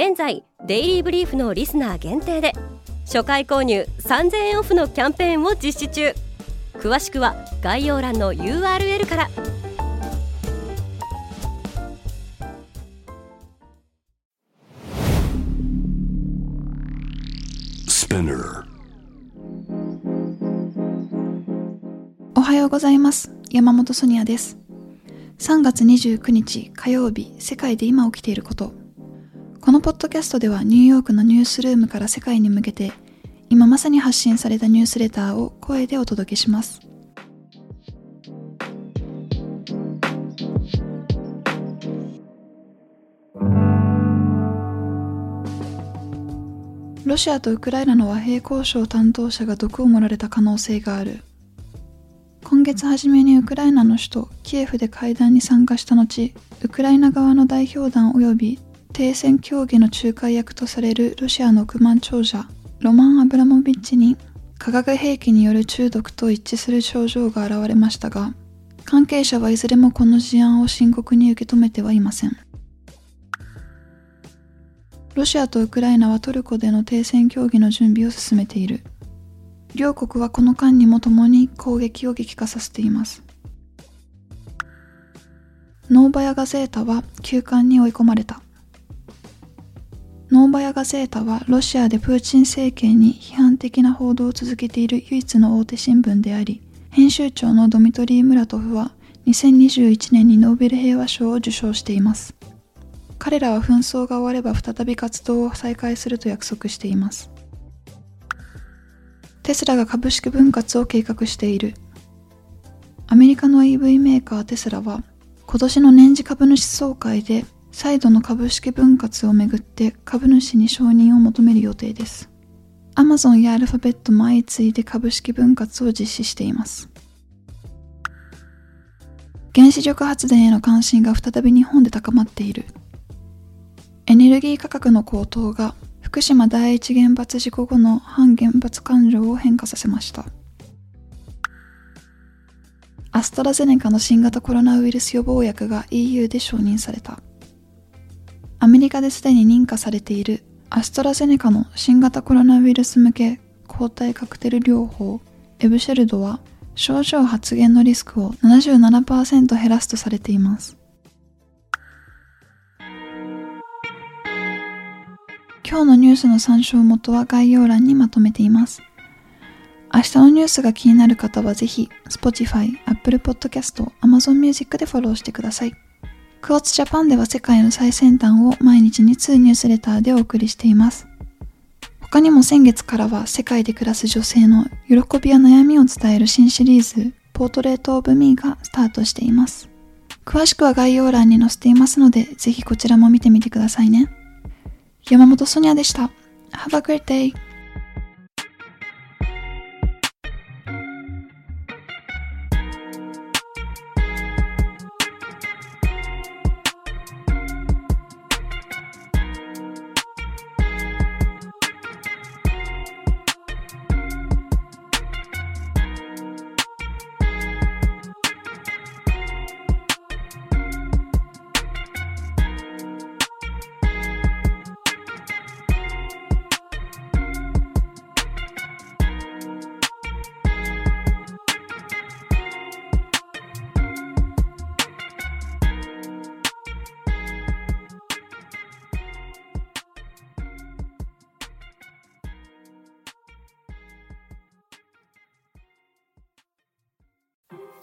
現在デイリーブリーフのリスナー限定で初回購入3000円オフのキャンペーンを実施中。詳しくは概要欄の URL から。おはようございます。山本ソニアです。3月29日火曜日世界で今起きていることこのポッドキャストではニューヨークのニュースルームから世界に向けて今まさに発信されたニュースレターを声でお届けします。ロシアとウクライナの和平交渉担当者が毒を盛られた可能性がある。今月初めにウクライナの首都キエフで会談に参加した後、ウクライナ側の代表団及び停戦協議の仲介役とされるロシアの億万長者ロマン・アブラモビッチに化学兵器による中毒と一致する症状が現れましたが関係者はいずれもこの事案を深刻に受け止めてはいません。ロシアとウクライナはトルコでの停戦協議の準備を進めている。両国はこの間にも共に攻撃を激化させています。ノーバヤ・ガゼータは休館に追い込まれた。ノーバヤ・ガゼータはロシアでプーチン政権に批判的な報道を続けている唯一の大手新聞であり、編集長のドミトリー・ムラトフは2021年にノーベル平和賞を受賞しています。彼らは紛争が終われば再び活動を再開すると約束しています。テスラが株式分割を計画している。アメリカの EV メーカーテスラは今年の年次株主総会で再度の株式分割をめぐって株主に承認を求める予定です。アマゾンやアルファベットも相次いで株式分割を実施しています。原子力発電への関心が再び日本で高まっている。エネルギー価格の高騰が福島第一原発事故後の反原発感情を変化させました。アストラゼネカの新型コロナウイルス予防薬が EU で承認された。アメリカですでに認可されているアストラゼネカの新型コロナウイルス向け抗体カクテル療法。エブシェルドは症状発現のリスクを77%減らすとされています。今日のニュースの参照元は概要欄にまとめています。明日のニュースが気になる方はぜひ Spotify、Apple Podcast、Amazon Music でフォローしてください。クォーツジャパンでは世界の最先端を毎日2通ニュースレターでお送りしています。他にも先月からは世界で暮らす女性の喜びや悩みを伝える新シリーズ、ポートレートオブミーがスタートしています。詳しくは概要欄に載せていますので、ぜひこちらも見てみてくださいね。山本ソニアでした。Have a great day!